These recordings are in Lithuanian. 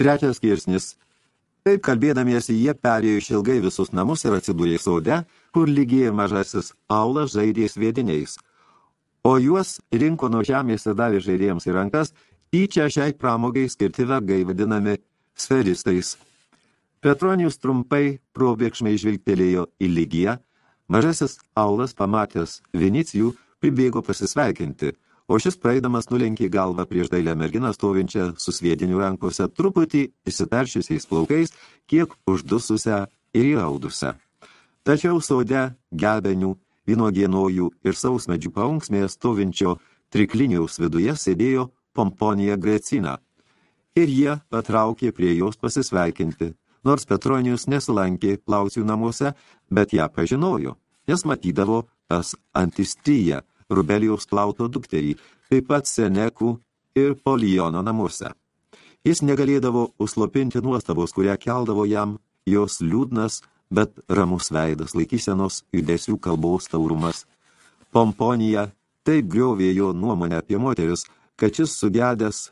Trečias skirsnis. Taip kalbėdamiesi, jie perėjo išilgai visus namus ir atsidūrė saude, kur lygiai mažasis aulas žaidė sviediniais. O juos rinko nuo žemės ir davė žaidėjams į rankas, tyčia šiai pramogai skirti vergai vadinami sferistais. Petronijus trumpai probėgšmai žvilgtelėjo į lygiją, mažasis aulas pamatęs Vinicijų pribėgo pasisveikinti – o šis praeidamas nulenkė galvą prieš dailę merginą stovinčią su sviediniu rankose, truputį įsitaršiusiais plaukais, kiek uždususią ir įraudusią. Tačiau sode gebenių, vynogienojų ir sausmedžių paunksmėje stovinčio trikliniaus viduje sėdėjo pomponija Grecina. Ir jie patraukė prie jos pasisveikinti, nors Petronijus nesilankė plausių namuose, bet ją pažinojo, nes matydavo pas antistyją, Rubelijaus plauto dukterį, taip pat Senekų ir Polijono namuose. Jis negalėdavo užslopinti nuostabos, kurią keldavo jam jos liūdnas, bet ramus veidas, laikysenos judesių kalbos taurumas. Pomponija taip griovė jo nuomonę apie moteris, kad šis sugedęs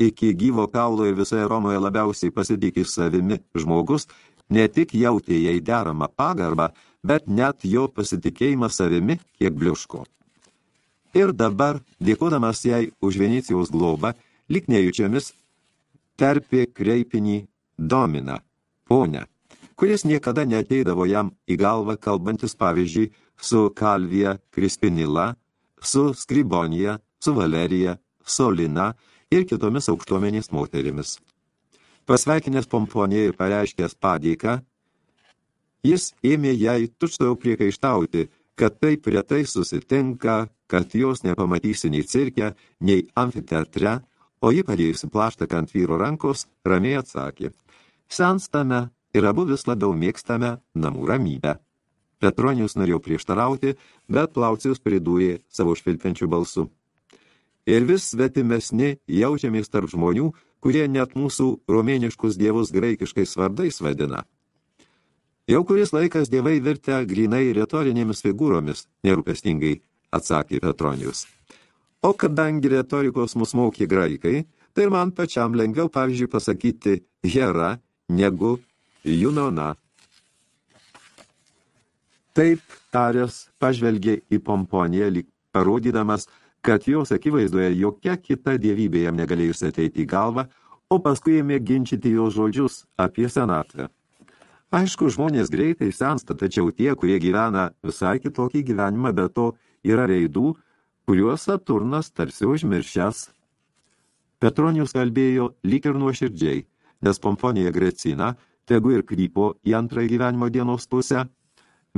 iki gyvo kaulo ir visoje Romoje labiausiai pasitikė savimi žmogus, ne tik jautė jai deramą pagarbą, bet net jo pasitikėjimą savimi kiek bliuško. Ir dabar, dėkodamas jai už Venecijaus globą, lik nejučiomis terpė kreipinį domina, ponę, kuris niekada neteidavo jam į galvą kalbantis pavyzdžiui su Kalvija Krispinila, su Skribonija, su Valerija, Solina ir kitomis aukštuomenės moterimis. Pasveikinęs pomponė ir pareiškęs padėką, jis ėmė jai tučtojau priekaištauti, kad taip retai susitinka, kad jos nepamatysi nei cirke, nei amfiteatre, o ji padėjusi plaštaką ant vyro rankos, ramiai atsakė, senstame ir abu vis labiau mėgstame namų ramybę. Petronijus norėjo prieštarauti, bet Plaucijus pridūrė savo švilpiančių balsu. Ir vis svetimesni jaučiamės tarp žmonių, kurie net mūsų romėniškus dievus graikiškais vardais vadina. Jau kuris laikas dievai virtę grinai retorinėmis figūromis, nerūpestingai atsakė Petronijus. O kadangi retorikos mus mokė graikai, tai ir man pačiam lengviau, pavyzdžiui, pasakyti Hera negu Junona. Taip tarės pažvelgė į pomponiją, lyg parodydamas, kad jos akivaizdoje jokia kita dievybė jam negalėjusi ateiti į galvą, o paskui ėmė ginčyti jo žodžius apie senatvę. Aišku, žmonės greitai sensta, tačiau tie, kurie gyvena visai kitokį gyvenimą, bet to yra reidų, kuriuos Saturnas tarsi užmiršęs. Petronijus kalbėjo lyg ir nuoširdžiai, nes pomponija Grecina, tegu ir krypo į antrąją gyvenimo dienos pusę,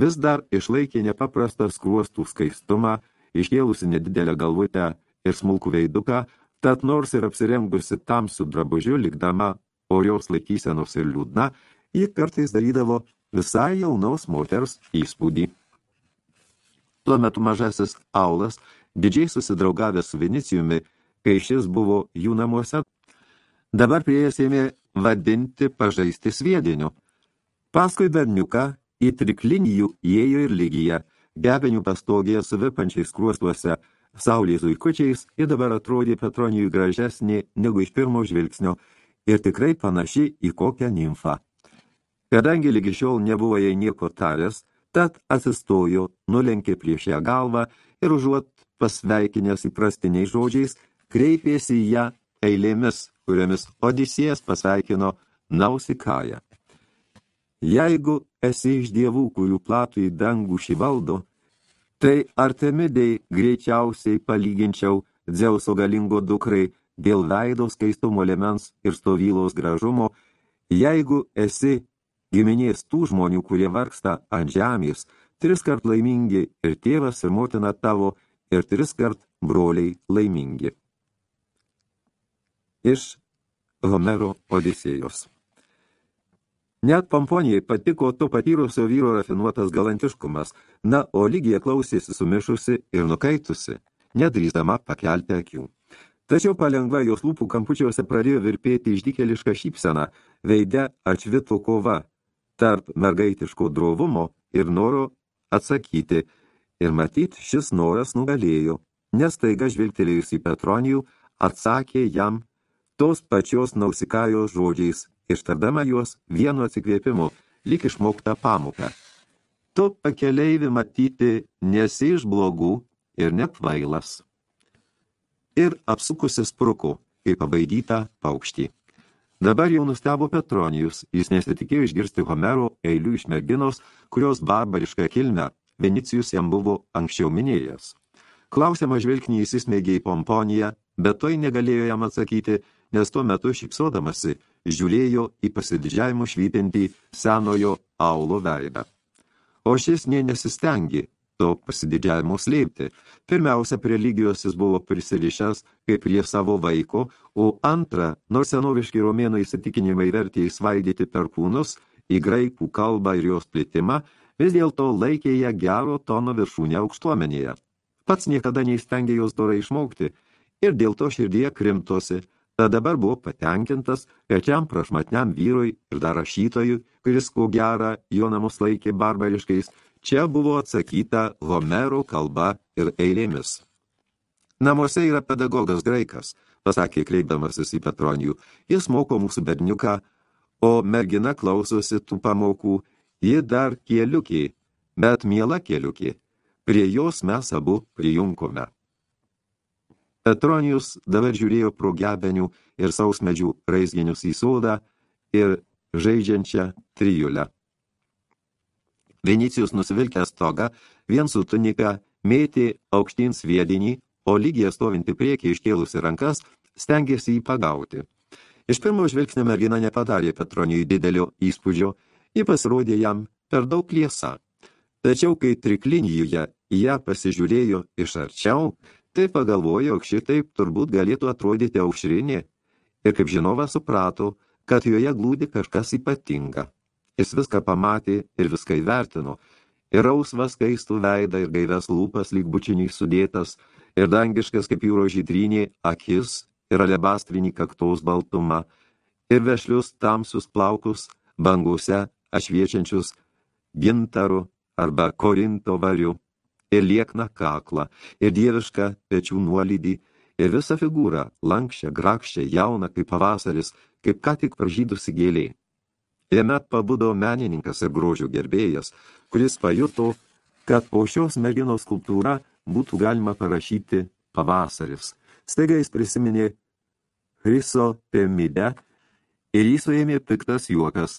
vis dar išlaikė nepaprastą skruostų skaistumą, iškėlusi nedidelę galvutę ir smulkų veiduką, tad nors ir apsirengusi tamsių drabužių, likdama orios laikysenos ir liūdna, ji kartais darydavo visai jaunaus moters įspūdį. Tuo metu mažasis Aulas, didžiai susidraugavęs su Vinicijumi, kai šis buvo jų namuose, dabar priejas ėmė vadinti pažaisti sviediniu. Paskui berniuką į triklinijų įėjo ir lygyje, gebenių pastogėje su vipančiais kruostuose, saulės zuikučiais ir dabar atrodė Petronijui gražesnė negu iš pirmo žvilgsnio ir tikrai panaši į kokią nimfą. Kadangi lygi šiol nebuvo jai nieko taręs, tad atsistojo, nulenkė prieš ją galvą ir užuot pasveikinęs įprastiniais žodžiais, kreipėsi į ją eilėmis, kuriomis Odisėjas pasveikino Nausikają. Jeigu esi iš dievų, kurių platų į dangų šį valdo, tai Artemidei greičiausiai palyginčiau Dzeuso galingo dukrai dėl veido skaistumo lemens ir stovylos gražumo, jeigu esi giminės tų žmonių, kurie vargsta ant žemės, tris kart laimingi ir tėvas ir motina tavo, ir tris kart broliai laimingi. Iš Homero Odisėjos Net Pomponijai patiko to patyrusio vyro rafinuotas galantiškumas, na, o lygija klausėsi sumišusi ir nukaitusi, nedrįsdama pakelti akių. Tačiau palengva jos lūpų kampučiuose pradėjo virpėti išdykelišką šypseną, veide atšvito kova, tarp mergaitiško drovumo ir noro atsakyti, ir matyt šis noras nugalėjo, nes taiga žvilgtelėjus į Petronijų atsakė jam tos pačios nausikajos žodžiais, ištardama juos vienu atsikvėpimu, lyg išmokta pamoką. Tu pakeleivi matyti nesi iš blogų ir nekvailas. Ir apsukusi spruku, kaip pabaidyta paukštį. Dabar jau nustebo Petronijus, jis nesitikėjo išgirsti Homero eilių iš merginos, kurios barbarišką kilmę Venicijus jam buvo anksčiau minėjęs. Klausiamą žvilgnį įsismeigė į pomponiją, bet toj negalėjo jam atsakyti, nes tuo metu šipsodamasi žiūrėjo į pasididžiavimų švytintį senojo aulo veidą. O šis nė nesistengi to pasididžiavimo slėpti. Pirmiausia, prie lygijos jis buvo prisirišęs kaip prie savo vaiko, o antra, nors senoviški romėnų įsitikinimai vertė įsvaidyti per kūnus į graikų kalbą ir jos plitimą, vis dėlto laikė ją gero tono viršūnę aukštuomenėje. Pats niekada neįstengė jos dorai išmokti ir dėl to širdie krimtosi, tad dabar buvo patenkintas, šiam prašmatniam vyrui ir dar rašytojui, kuris ko gerą jo namus laikė barbariškais, Čia buvo atsakyta Homero kalba ir eilėmis. Namuose yra pedagogas graikas, pasakė kreipdamasis į Petronijų. Jis moko mūsų berniuką, o mergina klausosi tų pamokų. Ji dar kėliukė, bet miela kėliukė. Prie jos mes abu prijunkome. Petronijus dabar žiūrėjo pro gebenių ir sausmedžių raizginius į sodą ir žaidžiančią trijulę. Vinicijus nusivilkęs stogą, vien su tunika, mėtė aukštyn sviedinį, o lygiai stovinti priekį iškėlusi rankas, stengėsi jį pagauti. Iš pirmo žvilgsnio mergina nepadarė Petronijui didelio įspūdžio, ji pasirodė jam per daug liesa. Tačiau, kai triklinijoje ją pasižiūrėjo iš arčiau, tai pagalvojo, jog šitaip turbūt galėtų atrodyti aušrinė, ir kaip žinovas suprato, kad joje glūdi kažkas ypatinga. Jis viską pamatė ir viską įvertino. Ir rausvas skaistų veidą ir gaives lūpas lyg bučiniai sudėtas, ir dangiškas kaip jūro žydrynė akis ir alebastrinį kaktaus baltumą, ir vešlius tamsius plaukus bangose ašviečiančius gintaru arba korinto variu, ir liekna kaklą, ir dievišką pečių nuolydį, ir visą figūrą, lankščią, grakščią, jauną kaip pavasaris, kaip ką tik pražydusi gėlė. Jame pabudo menininkas ir grožio gerbėjas, kuris pajuto, kad po šios merginos skulptūrą būtų galima parašyti pavasaris. Staiga jis prisiminė Chrysopemidę ir jį suėmė piktas juokas.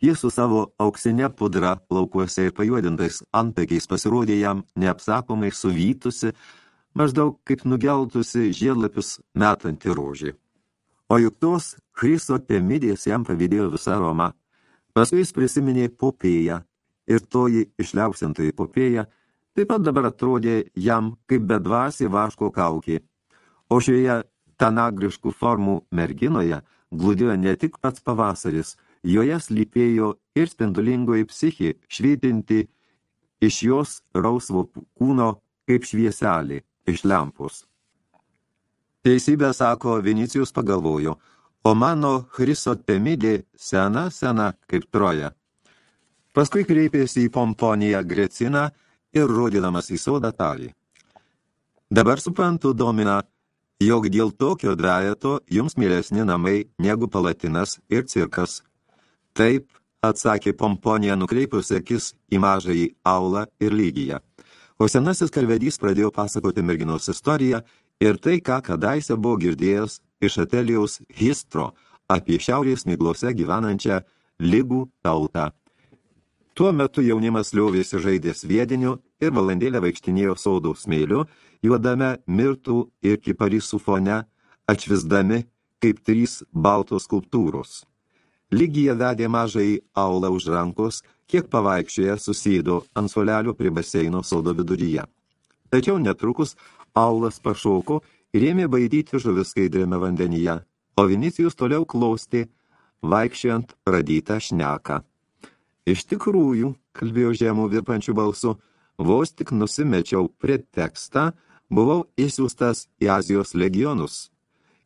Jis su savo auksinė pudra laukuose ir pajuodintais antakiais pasirodė jam neapsakomai suvytusi, maždaug kaip nugeltusi žiedlapius metanti rožį. O juk tos Chrysopemidės jam pavydėjo visą Romą. Paskui jis prisiminė popėją ir toji išliauksintoji popėja taip pat dabar atrodė jam kaip bedvasė vaško kaukė. O šioje tanagriškų formų merginoje glūdėjo ne tik pats pavasaris, joje slypėjo ir spindulingoji psichė švytinti iš jos rausvo kūno kaip švieselė iš lempos. Teisybę sako, Vinicijus pagalvojo – o mano Chrysotemidė sena sena kaip troja. Paskui kreipėsi į Pomponiją Greciną ir rodydamas į sodą tarį. Dabar suprantu, domina, jog dėl tokio dvejeto jums mielesni namai negu palatinas ir cirkas. Taip, atsakė Pomponija nukreipus akis į mažąjį aulą ir lygiją. O senasis kalvedys pradėjo pasakoti merginos istoriją ir tai, ką kadaise buvo girdėjęs iš Atelijaus Histro apie šiaurės miglose gyvenančią lygų tautą. Tuo metu jaunimas liovėsi žaidės viediniu ir valandėlę vaikštinėjo saudų smėliu, juodame mirtų ir kiparisų fone, atšvisdami kaip trys baltos skulptūros. Lygija vedė mažai aulą už rankos, kiek pavaikščioje susėdo ant solelio prie baseino saudo viduryje. Tačiau netrukus aulas pašoko ir ėmė baidyti žuvis skaidrėme vandenyje, o Vinicijus toliau klausti, vaikščiant pradytą šneką. Iš tikrųjų, kalbėjo žemų virpančių balsu, vos tik nusimečiau pretekstą, buvau įsiūstas į Azijos legionus.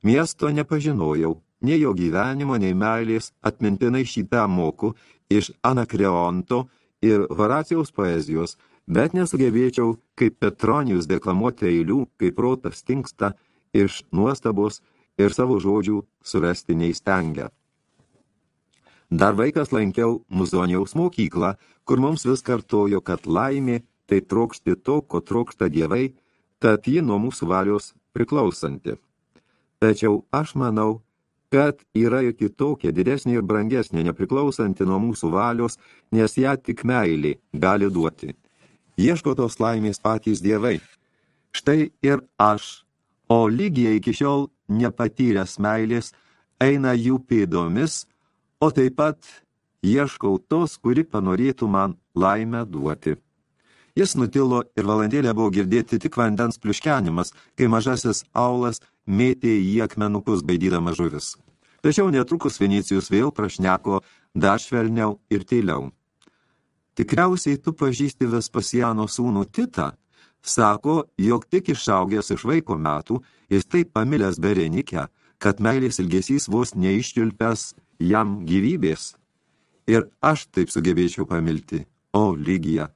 Miesto nepažinojau, nei jo gyvenimo, nei meilės atmintinai šitą moku iš Anakreonto ir Horacijaus poezijos, bet nesugebėčiau kaip Petronijus deklamuoti eilių, kaip protas tinksta iš nuostabos ir savo žodžių surasti neįstengia. Dar vaikas lankiau Muzonijaus mokyklą, kur mums vis kartojo, kad laimė tai trokšti to, ko trokšta dievai, tad ji nuo mūsų valios priklausanti. Tačiau aš manau, kad yra ir kitokia, didesnė ir brangesnė, nepriklausanti nuo mūsų valios, nes ją tik meilė gali duoti. Ieško tos laimės patys dievai. Štai ir aš, o lygiai iki šiol nepatyręs meilės, eina jų pėdomis, o taip pat ieškau tos, kuri panorėtų man laimę duoti. Jis nutilo ir valandėlę buvo girdėti tik vandens pliuškenimas, kai mažasis aulas mėtė į akmenukus baidydama žuvis. Tačiau netrukus Vinicijus vėl prašneko dar švelniau ir tyliau. Tikriausiai tu pažįsti Vespasiano sūnų Titą, sako, jog tik išaugęs iš vaiko metų, jis taip pamilęs Berenikę, kad meilės ilgesys vos neiščiulpęs jam gyvybės. Ir aš taip sugebėčiau pamilti. O, lygija.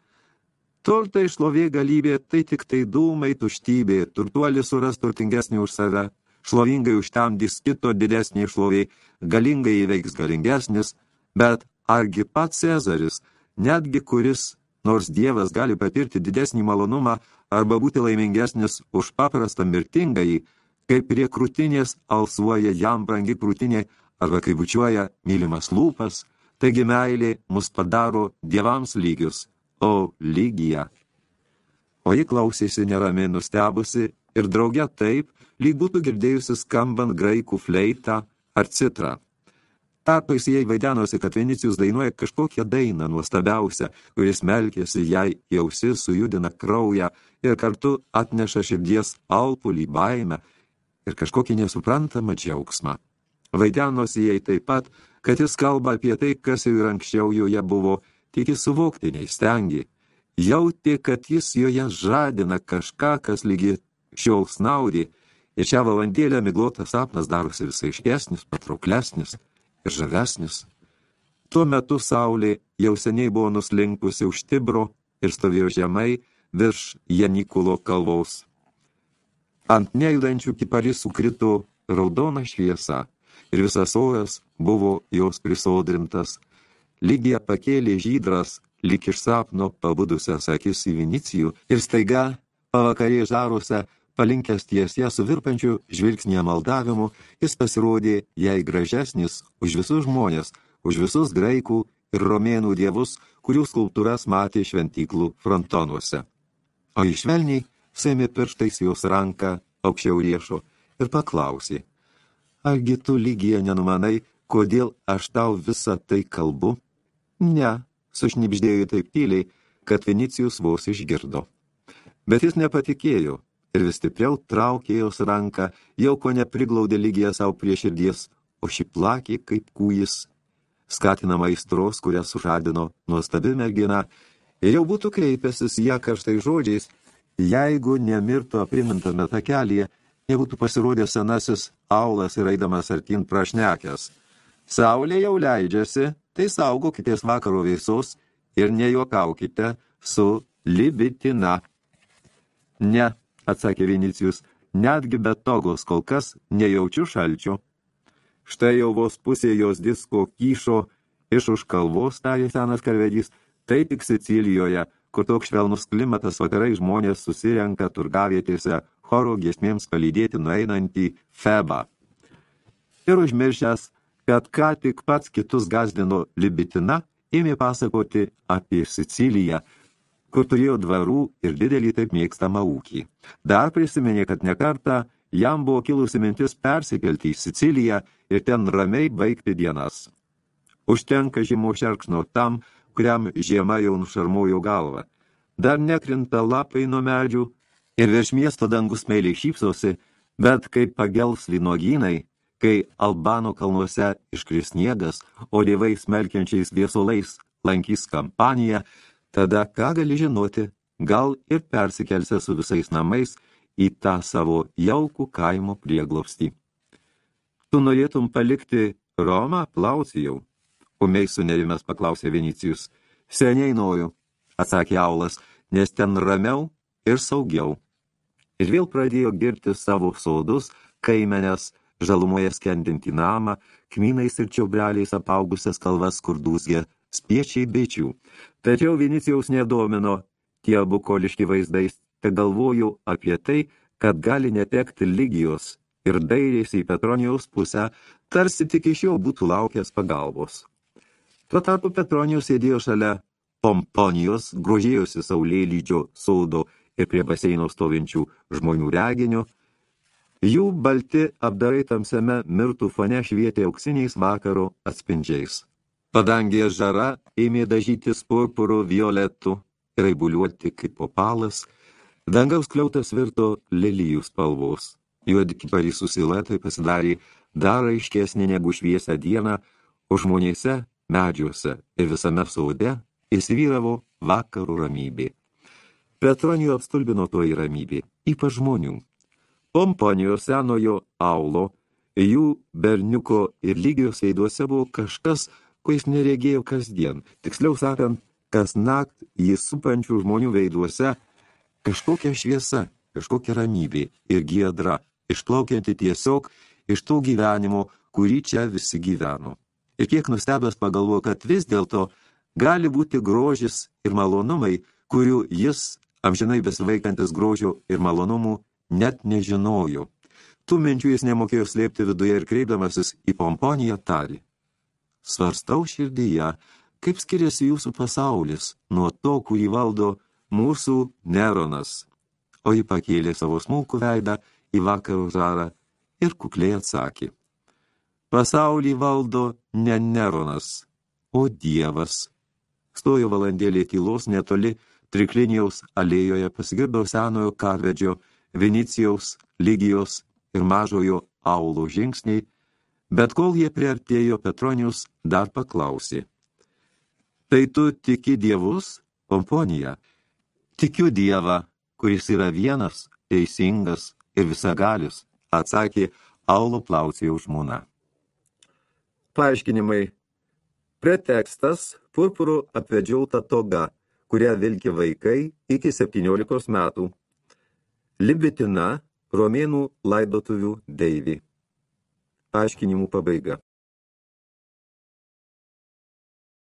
Turtai šlovė galybė, tai tik tai dūmai tuštybė, turtuolis suras turtingesnį už save, šlovingai užtemdys kito didesnį šlovė, galingai įveiks galingesnis, bet argi pats Cezaris, netgi kuris, nors Dievas gali patirti didesnį malonumą arba būti laimingesnis už paprastą mirtingąjį, kaip prie krūtinės alsuoja jam brangi krūtinė arba kai bučiuoja mylimas lūpas, taigi meilė mus padaro dievams lygius, o lygija. O ji klausėsi neramiai nustebusi ir drauge taip, lyg būtų girdėjusi skambant graikų fleitą ar citrą. Tarpais jai vaidenosi, kad Vinicijus dainuoja kažkokią dainą nuostabiausią, kuris melkėsi jai į ausis, sujudina kraują ir kartu atneša širdies alpulį baimę ir kažkokį nesuprantamą džiaugsmą. Vaidenosi jai taip pat, kad jis kalba apie tai, kas jau ir anksčiau joje buvo, tik jis suvokti neįstengi. Jauti, kad jis joje žadina kažką, kas lygi šiol snaudį, ir šią valandėlę miglotas sapnas darosi visai iškesnis, patrauklesnis ir žavesnis. Tuo metu saulė jau seniai buvo nuslinkusi už Tibro ir stovėjo žemai virš Janikulo kalvos. Ant nejudančių kiparisų krito raudona šviesa ir visas ojas buvo jos prisodrintas. Lygija pakėlė žydras, lyg iš sapno pabudusias akis į Vinicijų ir staiga pavakarė žaruose, palinkęs tiesie su virpančiu žvilgsnėje maldavimu, jis pasirodė jai gražesnis už visus žmonės, už visus graikų ir romėnų dievus, kurių skulptūras matė šventyklų frontonuose. O išvelniai sėmė pirštais jos ranką aukščiau riešo ir paklausė, Argi tu lygiai nenumanai, kodėl aš tau visą tai kalbu? Ne, sušnipždėjo taip tyliai, kad Vinicijus vos išgirdo. Bet jis nepatikėjo ir vis stipriau traukė jos ranką, jau ko nepriglaudė lygiai savo prie širdies, o ši plakė kaip kūjis, skatinama aistros, kurią sužadino nuostabi mergina, ir jau būtų kreipęsis ją karštai žodžiais, jeigu nemirtų aprimintame takelėje, nebūtų pasirodęs senasis aulas ir eidamas artin prašnekęs. Saulė jau leidžiasi, tai saugokitės vakaro vėsos ir nejuokaukite su libitina. Ne, atsakė Vinicijus, netgi be togos kol kas nejaučiu šalčio. Štai jau vos pusė jos disko kyšo iš už kalvos, tarė senas karvedys, tai tik Sicilijoje, kur toks švelnus klimatas vakarai žmonės susirenka turgavietėse choro giesmėms palydėti nueinantį Febą. Ir užmiršęs, kad ką tik pats kitus gazdino Libitina, ėmė pasakoti apie Siciliją, kur turėjo dvarų ir didelį taip mėgstamą ūkį. Dar prisiminė, kad nekartą jam buvo kilusi mintis persikelti į Siciliją ir ten ramiai baigti dienas. Užtenka žymo šerksno tam, kuriam žiema jau nušarmojo galvą. Dar nekrinta lapai nuo medžių, ir virš miesto dangus meiliai šypsosi, bet kaip pagels vynogynai, kai Albano kalnuose iškris sniegas, o dievai smelkiančiais viesulais lankys kampaniją, tada ką gali žinoti, gal ir persikelsia su visais namais į tą savo jaukų kaimo prieglobstį. Tu norėtum palikti Romą, Plaucijau? Umiai sunerimės paklausė Vinicijus. Seniai noriu, atsakė Aulas, nes ten ramiau ir saugiau. Ir vėl pradėjo girti savo sodus, kaimenės, žalumoje skendinti namą, kmynais ir čiaubreliais apaugusias kalvas, kur dūzgė spiečiai bečių. Tačiau Vinicijaus nedomino tie bukoliški vaizdais, te galvoju apie tai, kad gali netekti lygijos ir dairėsi į Petronijaus pusę, tarsi tik iš jo būtų laukęs pagalbos. Tuo tarpu Petronijus sėdėjo šalia Pomponijos, grožėjosi saulėlydžio saudo ir prie baseino stovinčių žmonių reginių, Jų balti apdarai tamsiame mirtų fone švietė auksiniais vakaro atspindžiais. Padangė žara ėmė dažytis purpurų violetų ir aibuliuoti kaip opalas, dangaus kliautas virto lelijų spalvos. Juodi kiparysų siluetai pasidarė dar aiškesnė negu šviesą dieną, o žmonėse, medžiuose ir visame saude įsivyravo vakarų ramybė. Petronijų apstulbino toji ramybė, ypač žmonių. Pomponijos senojo aulo, jų berniuko ir lygijos veiduose buvo kažkas, ko jis neregėjo kasdien. Tiksliau sakant, kas nakt jis supančių žmonių veiduose kažkokia šviesa, kažkokia ramybė ir giedra, išplaukianti tiesiog iš to gyvenimo, kurį čia visi gyveno. Ir kiek nustebęs pagalvojo, kad vis dėlto gali būti grožis ir malonumai, kurių jis, amžinai besivaikantis grožio ir malonumų, net nežinojo. Tų minčių jis nemokėjo slėpti viduje ir kreipdamasis į pomponiją tarį. Svarstau širdyje, kaip skiriasi jūsų pasaulis nuo to, kurį valdo mūsų Neronas. O ji pakėlė savo smulkų veidą į vakarų žarą ir kukliai atsakė. Pasaulį valdo ne Neronas, o Dievas. Stojo valandėlė tylos netoli triklinijaus alėjoje pasigirdo senojo karvedžio Venicijaus, Lygijos ir mažojo aulo žingsniai, bet kol jie priartėjo, Petronijus dar paklausė. Tai tu tiki dievus, Pomponija? Tikiu dievą, kuris yra vienas, teisingas ir visagalis, atsakė aulo plausėjo žmona. Paaiškinimai. Pretekstas purpurų apvedžiauta toga, kurią vilki vaikai iki 17 metų. Libitina romėnų laidotuvių deivį. Acho que nem nenhuma briga.